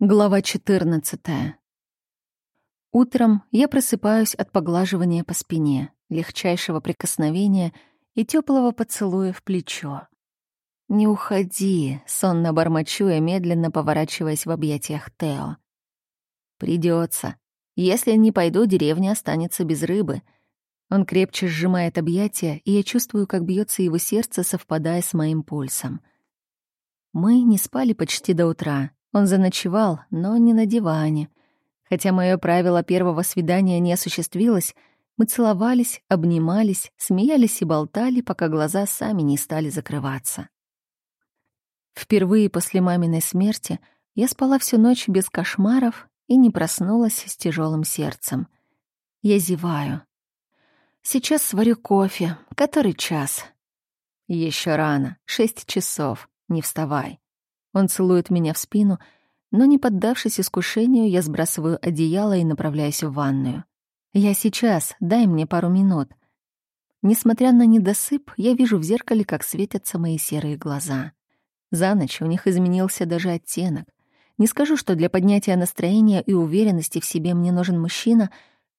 Глава 14. Утром я просыпаюсь от поглаживания по спине, легчайшего прикосновения и теплого поцелуя в плечо. «Не уходи», — сонно бормочу я, медленно поворачиваясь в объятиях Тео. Придется. Если не пойду, деревня останется без рыбы». Он крепче сжимает объятия, и я чувствую, как бьется его сердце, совпадая с моим пульсом. Мы не спали почти до утра, он заночевал, но не на диване. Хотя мое правило первого свидания не осуществилось, мы целовались, обнимались, смеялись и болтали, пока глаза сами не стали закрываться. Впервые после маминой смерти я спала всю ночь без кошмаров и не проснулась с тяжелым сердцем. Я зеваю. Сейчас сварю кофе. Который час? Еще рано. Шесть часов. Не вставай. Он целует меня в спину, но, не поддавшись искушению, я сбрасываю одеяло и направляюсь в ванную. «Я сейчас, дай мне пару минут». Несмотря на недосып, я вижу в зеркале, как светятся мои серые глаза. За ночь у них изменился даже оттенок. Не скажу, что для поднятия настроения и уверенности в себе мне нужен мужчина,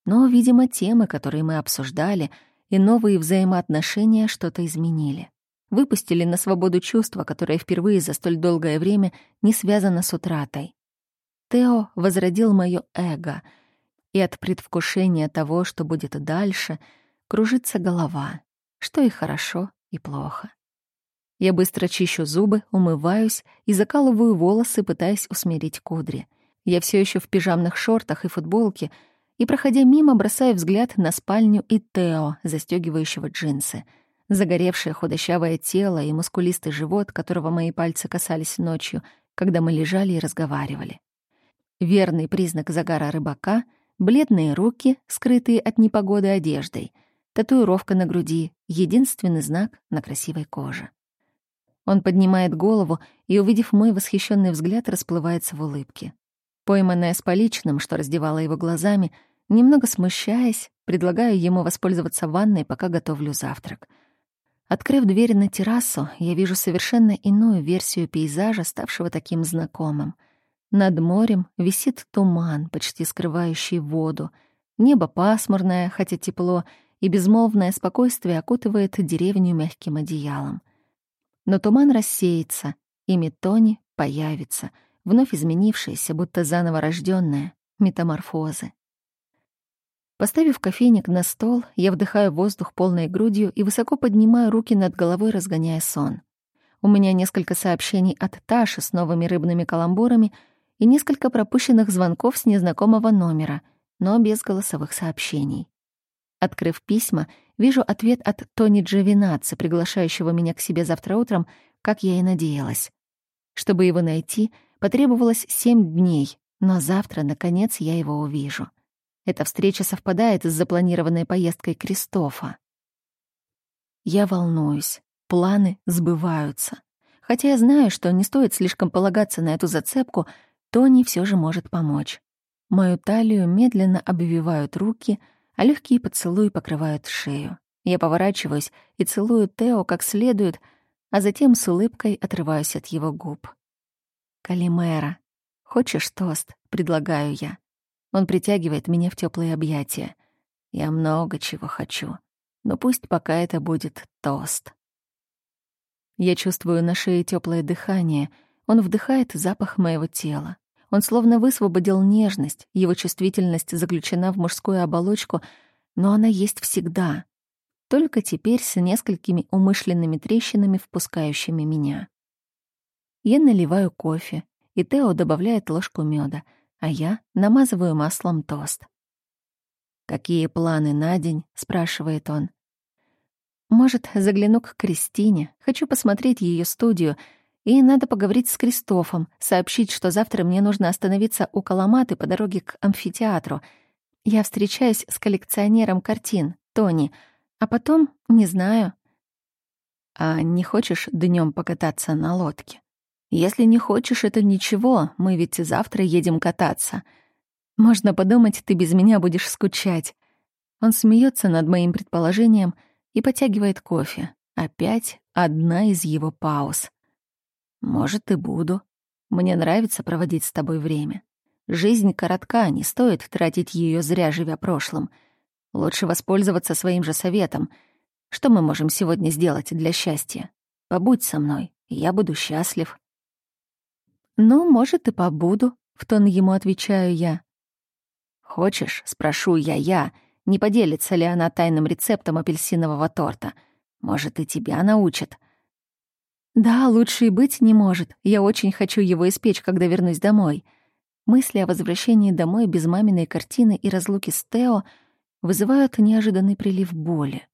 но, видимо, темы, которые мы обсуждали, и новые взаимоотношения что-то изменили выпустили на свободу чувства, которое впервые за столь долгое время не связано с утратой. Тео возродил моё эго, и от предвкушения того, что будет дальше, кружится голова, что и хорошо, и плохо. Я быстро чищу зубы, умываюсь и закалываю волосы, пытаясь усмирить кудри. Я все еще в пижамных шортах и футболке, и, проходя мимо, бросаю взгляд на спальню и Тео, застегивающего джинсы — Загоревшее худощавое тело и мускулистый живот, которого мои пальцы касались ночью, когда мы лежали и разговаривали. Верный признак загара рыбака — бледные руки, скрытые от непогоды одеждой, татуировка на груди — единственный знак на красивой коже. Он поднимает голову и, увидев мой восхищенный взгляд, расплывается в улыбке. Пойманная с поличным, что раздевала его глазами, немного смущаясь, предлагаю ему воспользоваться ванной, пока готовлю завтрак — Открыв дверь на террасу, я вижу совершенно иную версию пейзажа, ставшего таким знакомым. Над морем висит туман, почти скрывающий воду. Небо пасмурное, хотя тепло, и безмолвное спокойствие окутывает деревню мягким одеялом. Но туман рассеется, и Метони появится, вновь изменившаяся, будто заново рожденная, метаморфозы. Поставив кофейник на стол, я вдыхаю воздух полной грудью и высоко поднимаю руки над головой, разгоняя сон. У меня несколько сообщений от Таши с новыми рыбными каламбурами и несколько пропущенных звонков с незнакомого номера, но без голосовых сообщений. Открыв письма, вижу ответ от Тони Джовинатца, приглашающего меня к себе завтра утром, как я и надеялась. Чтобы его найти, потребовалось семь дней, но завтра, наконец, я его увижу. Эта встреча совпадает с запланированной поездкой Кристофа. Я волнуюсь. Планы сбываются. Хотя я знаю, что не стоит слишком полагаться на эту зацепку, Тони все же может помочь. Мою талию медленно обвивают руки, а легкие поцелуи покрывают шею. Я поворачиваюсь и целую Тео как следует, а затем с улыбкой отрываюсь от его губ. «Калимера, хочешь тост?» — предлагаю я. Он притягивает меня в теплые объятия. Я много чего хочу, но пусть пока это будет тост. Я чувствую на шее теплое дыхание. Он вдыхает запах моего тела. Он словно высвободил нежность, его чувствительность заключена в мужскую оболочку, но она есть всегда. Только теперь с несколькими умышленными трещинами, впускающими меня. Я наливаю кофе, и Тео добавляет ложку меда — а я намазываю маслом тост. «Какие планы на день?» — спрашивает он. «Может, загляну к Кристине. Хочу посмотреть ее студию. И надо поговорить с Кристофом, сообщить, что завтра мне нужно остановиться у Каламаты по дороге к амфитеатру. Я встречаюсь с коллекционером картин, Тони. А потом, не знаю». «А не хочешь днем покататься на лодке?» Если не хочешь, это ничего, мы ведь завтра едем кататься. Можно подумать, ты без меня будешь скучать. Он смеется над моим предположением и потягивает кофе. Опять одна из его пауз. Может, и буду. Мне нравится проводить с тобой время. Жизнь коротка, не стоит тратить ее зря, живя прошлым. Лучше воспользоваться своим же советом. Что мы можем сегодня сделать для счастья? Побудь со мной, я буду счастлив. Ну, может, и побуду, в тон ему отвечаю я. Хочешь, спрошу я я, не поделится ли она тайным рецептом апельсинового торта. Может, и тебя научит. Да, лучше и быть не может. Я очень хочу его испечь, когда вернусь домой. Мысли о возвращении домой без маминой картины и разлуки с Тео вызывают неожиданный прилив боли.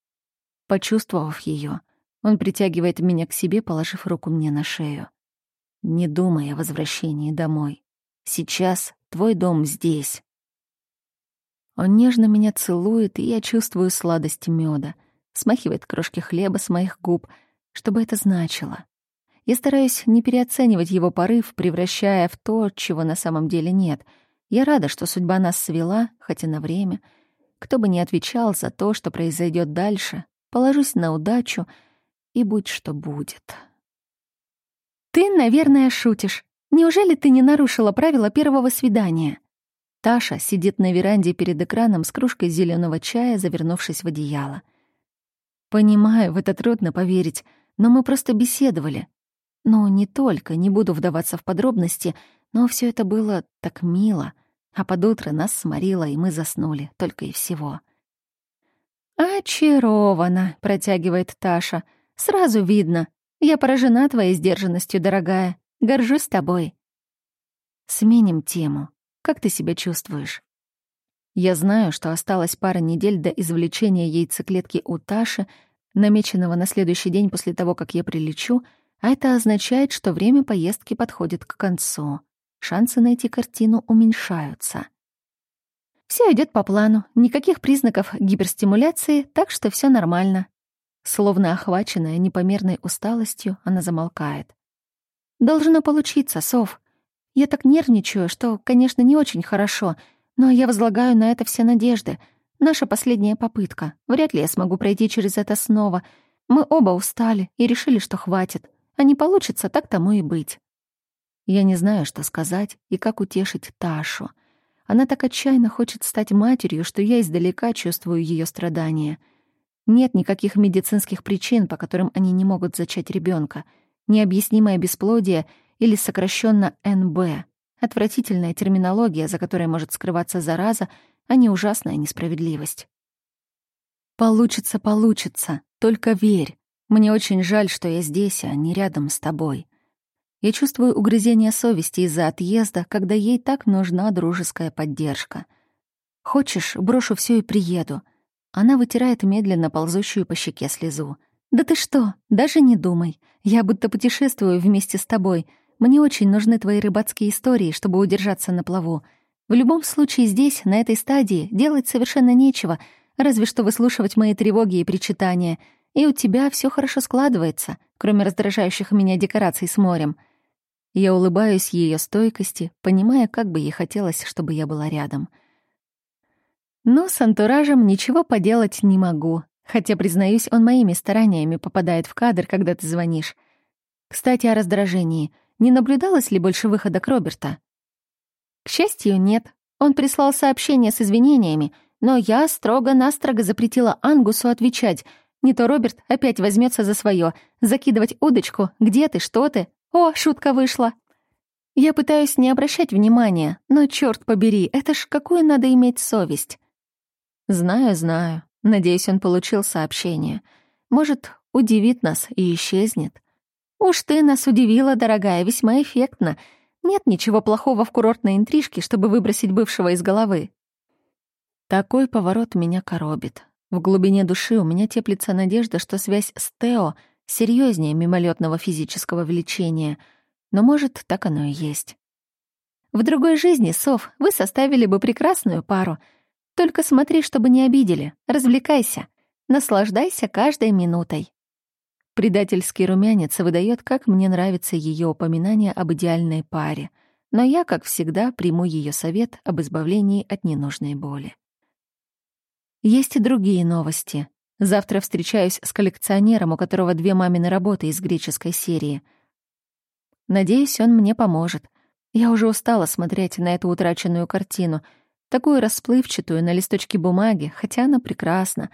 Почувствовав ее, он притягивает меня к себе, положив руку мне на шею. Не думай о возвращении домой. Сейчас твой дом здесь. Он нежно меня целует, и я чувствую сладость меда, смахивает крошки хлеба с моих губ, чтобы это значило. Я стараюсь не переоценивать его порыв, превращая в то, чего на самом деле нет. Я рада, что судьба нас свела, хотя на время. Кто бы ни отвечал за то, что произойдет дальше, положусь на удачу, и будь что будет. «Ты, наверное, шутишь. Неужели ты не нарушила правила первого свидания?» Таша сидит на веранде перед экраном с кружкой зеленого чая, завернувшись в одеяло. «Понимаю, в это трудно поверить, но мы просто беседовали. Ну, не только, не буду вдаваться в подробности, но все это было так мило. А под утро нас сморило, и мы заснули, только и всего. «Очарована», — протягивает Таша. «Сразу видно. Я поражена твоей сдержанностью, дорогая. Горжусь тобой». «Сменим тему. Как ты себя чувствуешь?» Я знаю, что осталось пара недель до извлечения яйцеклетки у Таши, намеченного на следующий день после того, как я прилечу, а это означает, что время поездки подходит к концу. Шансы найти картину уменьшаются. Все идет по плану, никаких признаков гиперстимуляции, так что все нормально. Словно охваченная непомерной усталостью, она замолкает. «Должно получиться, Сов. Я так нервничаю, что, конечно, не очень хорошо, но я возлагаю на это все надежды. Наша последняя попытка. Вряд ли я смогу пройти через это снова. Мы оба устали и решили, что хватит. А не получится, так тому и быть. Я не знаю, что сказать и как утешить Ташу. Она так отчаянно хочет стать матерью, что я издалека чувствую ее страдания. Нет никаких медицинских причин, по которым они не могут зачать ребенка. Необъяснимое бесплодие или сокращенно НБ. Отвратительная терминология, за которой может скрываться зараза, а не ужасная несправедливость. Получится, получится, только верь. Мне очень жаль, что я здесь, а не рядом с тобой. Я чувствую угрызение совести из-за отъезда, когда ей так нужна дружеская поддержка. Хочешь, брошу все и приеду. Она вытирает медленно ползущую по щеке слезу. Да ты что? Даже не думай. Я будто путешествую вместе с тобой. Мне очень нужны твои рыбацкие истории, чтобы удержаться на плаву. В любом случае здесь, на этой стадии, делать совершенно нечего, разве что выслушивать мои тревоги и причитания — и у тебя все хорошо складывается, кроме раздражающих меня декораций с морем. Я улыбаюсь ее стойкости, понимая, как бы ей хотелось, чтобы я была рядом. Но с антуражем ничего поделать не могу, хотя, признаюсь, он моими стараниями попадает в кадр, когда ты звонишь. Кстати, о раздражении. Не наблюдалось ли больше выхода Роберта? К счастью, нет. Он прислал сообщение с извинениями, но я строго-настрого запретила Ангусу отвечать — не то Роберт опять возьмется за свое, закидывать удочку, где ты, что ты. О, шутка вышла. Я пытаюсь не обращать внимания, но черт побери, это ж какую надо иметь совесть. Знаю, знаю. Надеюсь, он получил сообщение. Может, удивит нас и исчезнет. Уж ты нас удивила, дорогая, весьма эффектно. Нет ничего плохого в курортной интрижке, чтобы выбросить бывшего из головы. Такой поворот меня коробит. В глубине души у меня теплится надежда, что связь с Тео серьезнее мимолетного физического влечения, но, может, так оно и есть. В другой жизни, Сов, вы составили бы прекрасную пару. Только смотри, чтобы не обидели, развлекайся, наслаждайся каждой минутой. Предательский румянец выдает, как мне нравится ее упоминание об идеальной паре, но я, как всегда, приму ее совет об избавлении от ненужной боли. Есть и другие новости. Завтра встречаюсь с коллекционером, у которого две мамины работы из греческой серии. Надеюсь, он мне поможет. Я уже устала смотреть на эту утраченную картину, такую расплывчатую на листочке бумаги, хотя она прекрасна.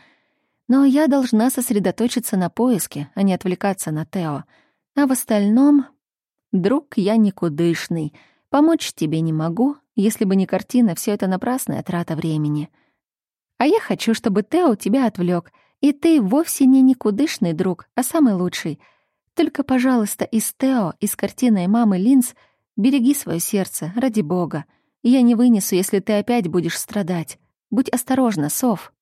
Но я должна сосредоточиться на поиске, а не отвлекаться на Тео. А в остальном... Друг, я никудышный. Помочь тебе не могу. Если бы не картина, все это напрасная трата времени. А я хочу, чтобы Тео тебя отвлек, и ты вовсе не никудышный друг, а самый лучший. Только, пожалуйста, из Тео, из картины мамы Линз, береги свое сердце, ради бога. Я не вынесу, если ты опять будешь страдать. Будь осторожна, Сов.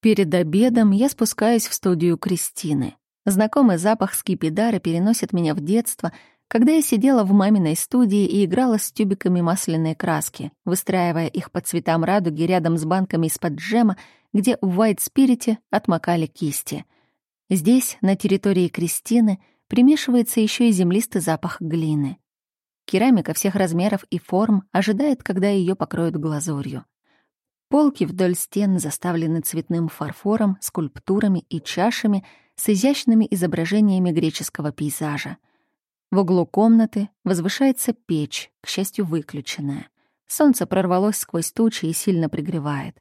Перед обедом я спускаюсь в студию Кристины. Знакомый запах скипидара переносит меня в детство, когда я сидела в маминой студии и играла с тюбиками масляной краски, выстраивая их по цветам радуги рядом с банками из-под джема, где в Spirit отмокали кисти. Здесь, на территории Кристины, примешивается еще и землистый запах глины. Керамика всех размеров и форм ожидает, когда ее покроют глазурью. Полки вдоль стен заставлены цветным фарфором, скульптурами и чашами с изящными изображениями греческого пейзажа. В углу комнаты возвышается печь, к счастью, выключенная. Солнце прорвалось сквозь тучи и сильно пригревает.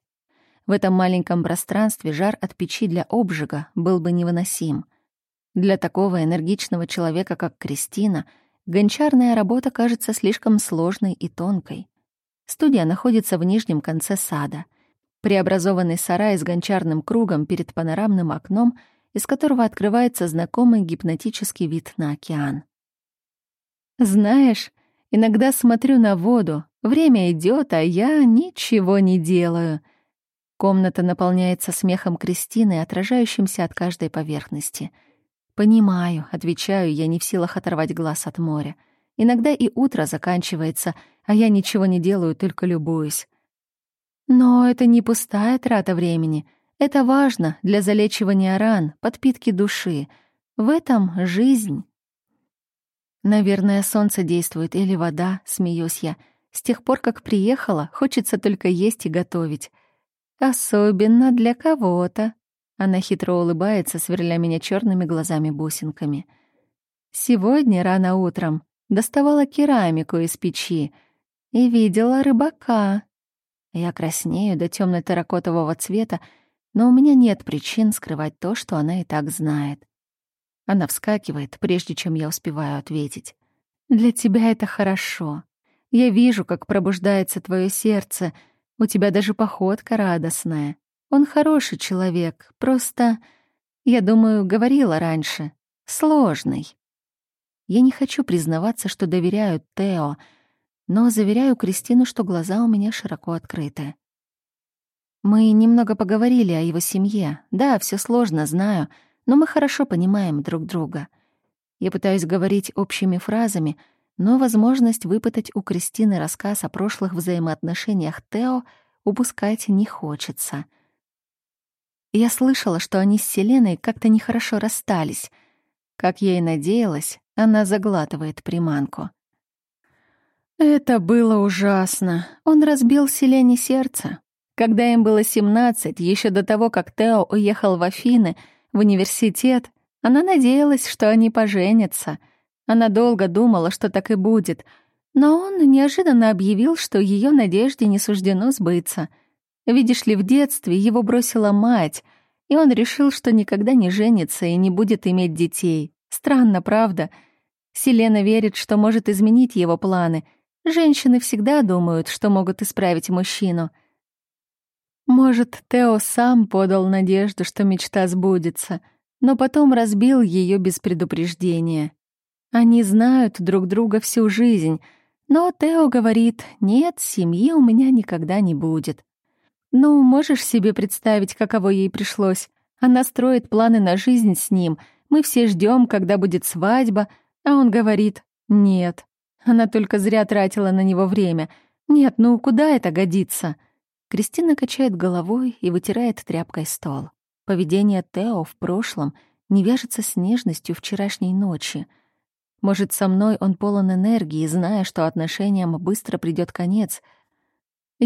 В этом маленьком пространстве жар от печи для обжига был бы невыносим. Для такого энергичного человека, как Кристина, гончарная работа кажется слишком сложной и тонкой. Студия находится в нижнем конце сада. Преобразованный сарай с гончарным кругом перед панорамным окном, из которого открывается знакомый гипнотический вид на океан. Знаешь, иногда смотрю на воду, время идет, а я ничего не делаю. Комната наполняется смехом Кристины, отражающимся от каждой поверхности. «Понимаю», — отвечаю, я не в силах оторвать глаз от моря. Иногда и утро заканчивается, а я ничего не делаю, только любуюсь. Но это не пустая трата времени. Это важно для залечивания ран, подпитки души. В этом жизнь. Наверное, солнце действует или вода, смеюсь я. С тех пор, как приехала, хочется только есть и готовить. Особенно для кого-то. Она хитро улыбается, сверля меня черными глазами-бусинками. Сегодня рано утром доставала керамику из печи и видела рыбака. Я краснею до темно терракотового цвета, но у меня нет причин скрывать то, что она и так знает. Она вскакивает, прежде чем я успеваю ответить. «Для тебя это хорошо. Я вижу, как пробуждается твое сердце. У тебя даже походка радостная. Он хороший человек, просто, я думаю, говорила раньше, сложный. Я не хочу признаваться, что доверяю Тео, но заверяю Кристину, что глаза у меня широко открыты. Мы немного поговорили о его семье. Да, все сложно, знаю, но мы хорошо понимаем друг друга. Я пытаюсь говорить общими фразами, но возможность выпытать у Кристины рассказ о прошлых взаимоотношениях Тео упускать не хочется. Я слышала, что они с Селеной как-то нехорошо расстались. Как я и надеялась, она заглатывает приманку. Это было ужасно. Он разбил Селене сердце. Когда им было 17, еще до того, как Тео уехал в Афины, в университет, она надеялась, что они поженятся. Она долго думала, что так и будет, но он неожиданно объявил, что ее надежде не суждено сбыться. Видишь ли, в детстве его бросила мать, и он решил, что никогда не женится и не будет иметь детей. Странно, правда? Селена верит, что может изменить его планы. Женщины всегда думают, что могут исправить мужчину. Может, Тео сам подал надежду, что мечта сбудется, но потом разбил ее без предупреждения. Они знают друг друга всю жизнь, но Тео говорит, нет, семьи у меня никогда не будет. Ну, можешь себе представить, каково ей пришлось? Она строит планы на жизнь с ним, мы все ждем, когда будет свадьба, а он говорит «нет». Она только зря тратила на него время. Нет, ну куда это годится? Кристина качает головой и вытирает тряпкой стол. Поведение Тео в прошлом не вяжется с нежностью вчерашней ночи. Может, со мной он полон энергии, зная, что отношениям быстро придет конец.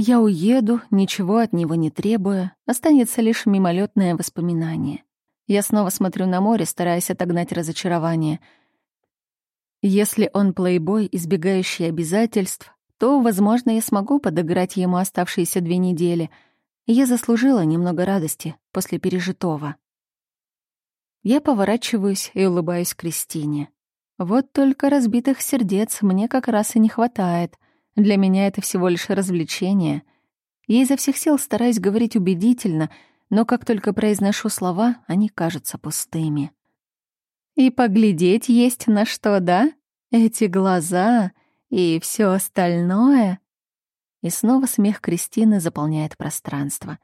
Я уеду, ничего от него не требуя, останется лишь мимолетное воспоминание. Я снова смотрю на море, стараясь отогнать разочарование. Если он плейбой, избегающий обязательств, то, возможно, я смогу подыграть ему оставшиеся две недели. Я заслужила немного радости после пережитого. Я поворачиваюсь и улыбаюсь Кристине. Вот только разбитых сердец мне как раз и не хватает. Для меня это всего лишь развлечение. Я изо всех сил стараюсь говорить убедительно, но как только произношу слова, они кажутся пустыми. И поглядеть есть на что, да? Эти глаза и все остальное. И снова смех Кристины заполняет пространство.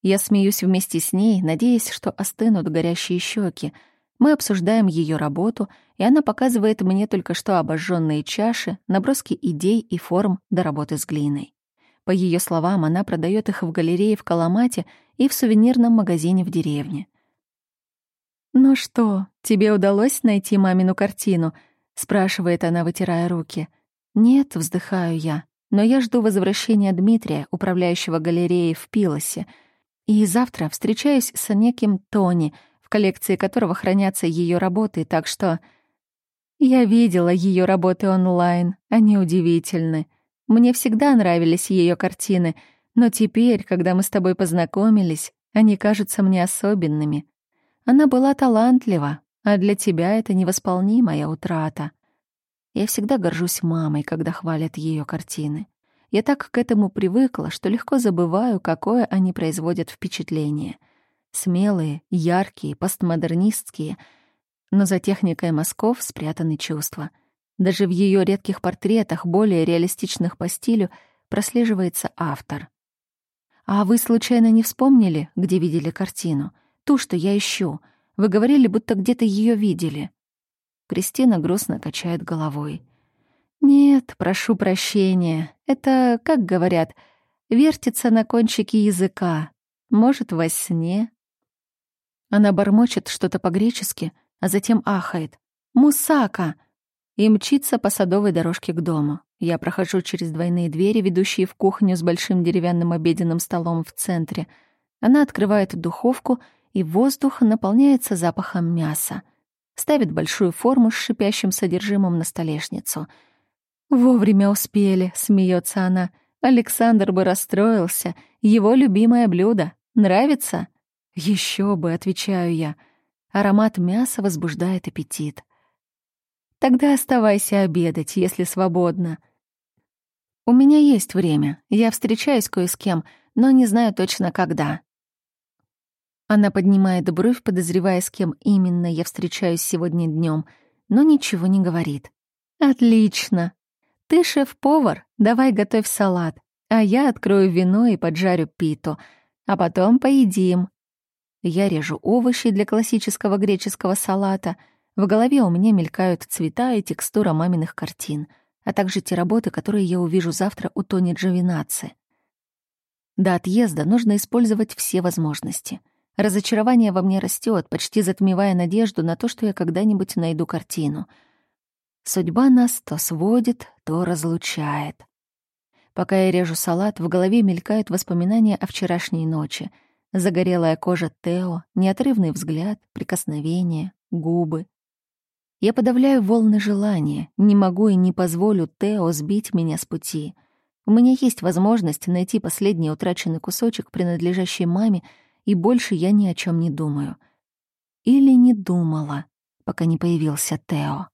Я смеюсь вместе с ней, надеясь, что остынут горящие щеки. Мы обсуждаем ее работу, и она показывает мне только что обожженные чаши, наброски идей и форм до работы с глиной. По ее словам, она продает их в галерее в Каламате и в сувенирном магазине в деревне. «Ну что, тебе удалось найти мамину картину?» — спрашивает она, вытирая руки. «Нет», — вздыхаю я, «но я жду возвращения Дмитрия, управляющего галереей в Пилосе, и завтра встречаюсь с неким Тони, в коллекции которого хранятся ее работы, так что...» Я видела ее работы онлайн, они удивительны. Мне всегда нравились ее картины, но теперь, когда мы с тобой познакомились, они кажутся мне особенными. Она была талантлива, а для тебя это невосполнимая утрата. Я всегда горжусь мамой, когда хвалят ее картины. Я так к этому привыкла, что легко забываю, какое они производят впечатление. Смелые, яркие, постмодернистские, но за техникой мазков спрятаны чувства — даже в ее редких портретах, более реалистичных по стилю, прослеживается автор. «А вы случайно не вспомнили, где видели картину? Ту, что я ищу. Вы говорили, будто где-то ее видели». Кристина грустно качает головой. «Нет, прошу прощения. Это, как говорят, вертится на кончике языка. Может, во сне». Она бормочет что-то по-гречески, а затем ахает. «Мусака!» и мчится по садовой дорожке к дому. Я прохожу через двойные двери, ведущие в кухню с большим деревянным обеденным столом в центре. Она открывает духовку, и воздух наполняется запахом мяса. Ставит большую форму с шипящим содержимым на столешницу. «Вовремя успели», — смеется она. «Александр бы расстроился. Его любимое блюдо. Нравится?» Еще бы», — отвечаю я. Аромат мяса возбуждает аппетит. Тогда оставайся обедать, если свободно. У меня есть время. Я встречаюсь кое с кем, но не знаю точно когда. Она поднимает бровь, подозревая, с кем именно я встречаюсь сегодня днем, но ничего не говорит. Отлично. Ты шеф-повар, давай готовь салат, а я открою вино и поджарю питу, а потом поедим. Я режу овощи для классического греческого салата — в голове у меня мелькают цвета и текстура маминых картин, а также те работы, которые я увижу завтра у Тони Джовинаци. До отъезда нужно использовать все возможности. Разочарование во мне растет, почти затмевая надежду на то, что я когда-нибудь найду картину. Судьба нас то сводит, то разлучает. Пока я режу салат, в голове мелькают воспоминания о вчерашней ночи. Загорелая кожа Тео, неотрывный взгляд, прикосновение, губы. Я подавляю волны желания, не могу и не позволю Тео сбить меня с пути. У меня есть возможность найти последний утраченный кусочек, принадлежащий маме, и больше я ни о чем не думаю. Или не думала, пока не появился Тео.